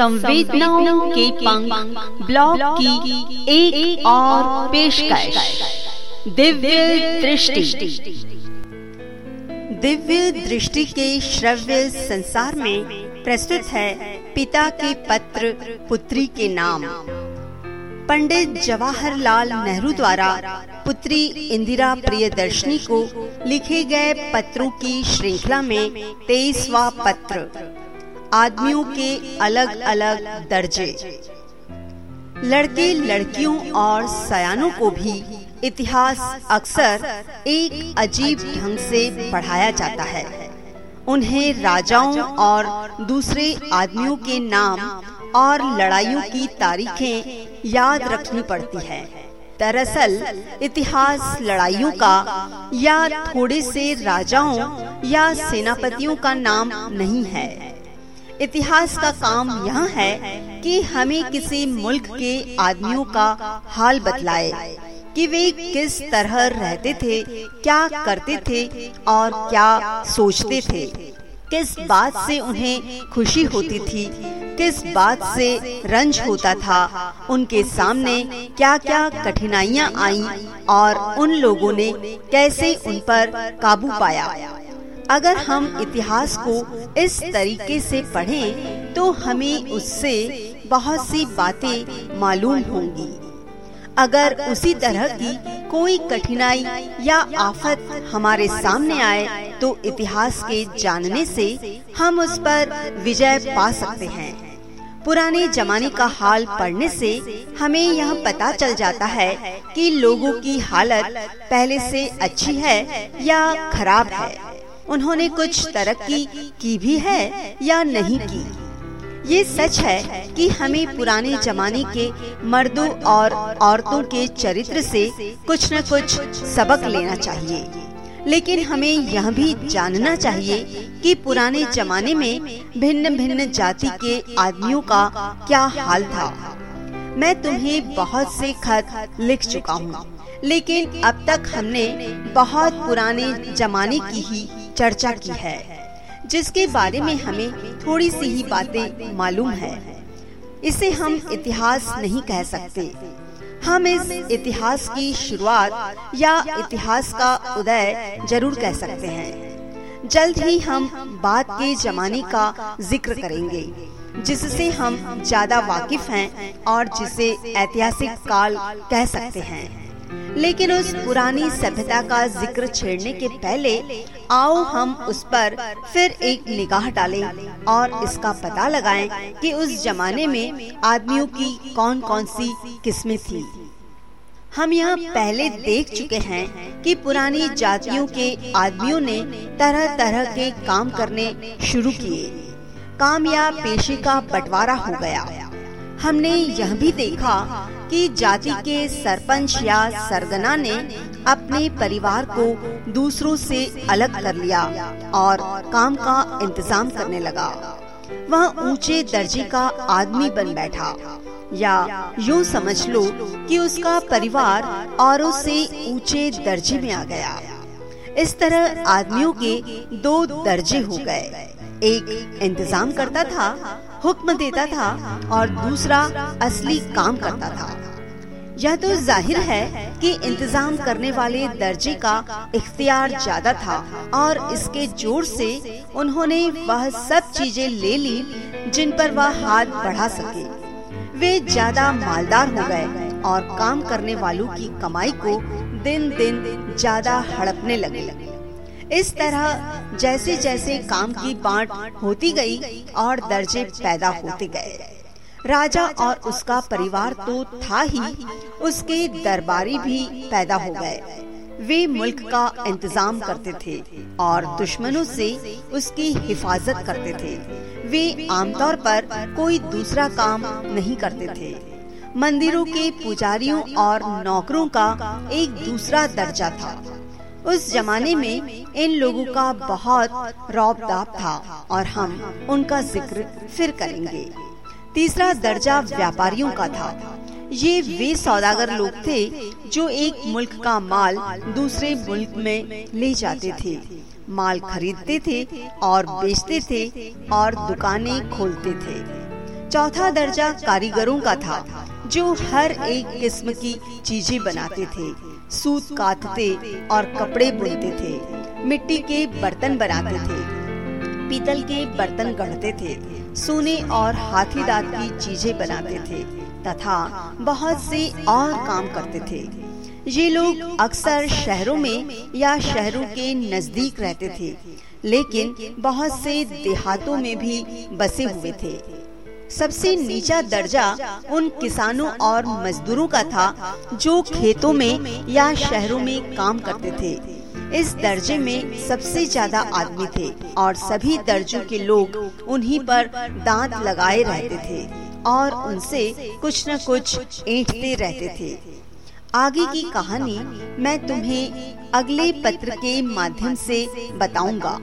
संवेदनाओं के पंख ब्लॉग की एक, एक और पेशकश। दिव्य दृष्टि। दिव्य दृष्टि के श्रव्य संसार में प्रस्तुत है पिता के पत्र पुत्री के नाम। पंडित जवाहरलाल नेहरू द्वारा पुत्री इंदिरा प्रियदर्शनी को लिखे गए पत्रों की श्रृंखला में तेईसवा पत्र। आदमियों के अलग अलग दर्जे। लड़के लड़कियों और सयानों को भी इतिहास अक्सर एक अजीब ढंग से पढ़ाया जाता है। उन्हें राजाओं और दूसरे आदमियों के नाम और लड़ाइयों की तारीखें याद रखनी पड़ती है। दरअसल, इतिहास लड़ाइयों का या थोड़े से राजाओं या सेनापतियों का नाम नहीं है। इतिहास का काम यह है कि हमें किसी मुल्क के आदमियों का हाल बतलाए कि वे किस तरह रहते थे, क्या करते थे और क्या सोचते थे। किस बात से उन्हें खुशी होती थी, किस बात से रंज होता था, उनके सामने क्या क्या कठिनाइयाँ आई और उन लोगों ने कैसे उन पर काबू पाया। अगर हम इतिहास को इस तरीके से पढ़ें, तो हमें उससे बहुत सी बातें मालूम होंगी। अगर उसी तरह की कोई कठिनाई या आफत हमारे सामने आए तो इतिहास के जानने से हम उस पर विजय पा सकते हैं। पुराने जमाने का हाल पढ़ने से हमें यह पता चल जाता है कि लोगों की हालत पहले से अच्छी है या खराब है। उन्होंने कुछ तरक्की की भी है या नहीं की। ये सच है कि हमें पुराने जमाने के मर्दों और औरतों के चरित्र से कुछ न कुछ सबक लेना चाहिए। लेकिन हमें यह भी जानना चाहिए कि पुराने जमाने में भिन्न भिन्न जाति के आदमियों का क्या हाल था? मैं तुम्हें बहुत से खत लिख चुका हूँ। लेकिन अब तक हमने बहुत पुराने जमाने की ही चर्चा की है, जिसके बारे में हमें थोड़ी सी ही बातें मालूम है। इसे हम इतिहास नहीं कह सकते। हम इस इतिहास की शुरुआत या इतिहास का उदय ज़रूर कह सकते हैं। जल्द ही हम बात के जमाने का ज़िक्र करेंगे, जिससे हम ज़्यादा वाकिफ हैं और जिसे ऐतिहासिक काल कह सकते हैं। लेकिन उस पुरानी सभ्यता का ज़िक्र छेड़ने के पहले आओ हम उस पर फिर एक निगाह डालें और इसका पता लगाएँ कि उस जमाने में आदमियों की कौन कौन सी किस्में थी। हम यहाँ पहले देख चुके हैं कि पुरानी जातियों के आदमियों ने तरह तरह के काम करने शुरू किए। काम या पेशे का बंटवारा हो गया। हमने यह भी देखा कि जाति के सरपंच या सरगना ने अपने परिवार को दूसरों से अलग कर लिया और काम का इंतज़ाम करने लगा। वह ऊँचे दर्जे का आदमी बन बैठा। या यूँ समझ लो कि उसका परिवार औरों से ऊँचे दर्जे में आ गया। इस तरह आदमियों के दो दर्जे हो गए। एक इंतज़ाम करता था हुक्म देता था और दूसरा असली काम करता था। यह तो ज़ाहिर है कि इंतज़ाम करने वाले दर्जे का इख्तियार ज़्यादा था और इसके ज़ोर से उन्होंने वह सब चीज़ें ले ली जिन पर वह हाथ बढ़ा सके। वे ज़्यादा मालदार हो गए और काम करने वालों की कमाई को दिन दिन ज़्यादा हड़पने लगे। इस तरह जैसे जैसे काम की बांट होती गई और दर्जे पैदा होते गए। राजा और उसका परिवार तो था ही, उसके दरबारी भी पैदा हो गए। वे मुल्क का इंतज़ाम करते थे और दुश्मनों से उसकी हिफाजत करते थे। वे आमतौर पर कोई दूसरा काम नहीं करते थे। मंदिरों के पुजारियों और नौकरों का एक दूसरा दर्जा था। उस जमाने में इन लोगों का बहुत रौब दाब था और हम उनका ज़िक्र फिर करेंगे। तीसरा दर्जा व्यापारियों का था। ये वे सौदागर लोग थे जो एक मुल्क का माल दूसरे मुल्क में ले जाते थे। माल खरीदते थे और बेचते थे और दुकानें खोलते थे। चौथा दर्जा कारीगरों का था, जो हर एक किस्म की चीज़ें बनाते थे। सूत काटते और कपड़े बुनते थे। मिट्टी के बर्तन बनाते थे। पीतल के बर्तन गढ़ते थे। सोने और हाथी दांत की चीज़ें बनाते थे। तथा बहुत से और काम करते थे। ये लोग अक्सर शहरों में या शहरों के नज़दीक रहते थे। लेकिन बहुत से देहातों में भी बसे हुए थे। सबसे नीचा दर्जा उन किसानों और मजदूरों का था, जो खेतों में या शहरों में काम करते थे। इस दर्जे में सबसे ज़्यादा आदमी थे और सभी दर्जों के लोग उन्हीं पर दांत लगाए रहते थे और उनसे कुछ न कुछ ऐंठते रहते थे। आगे की कहानी मैं तुम्हें अगले पत्र के माध्यम से बताऊँगा।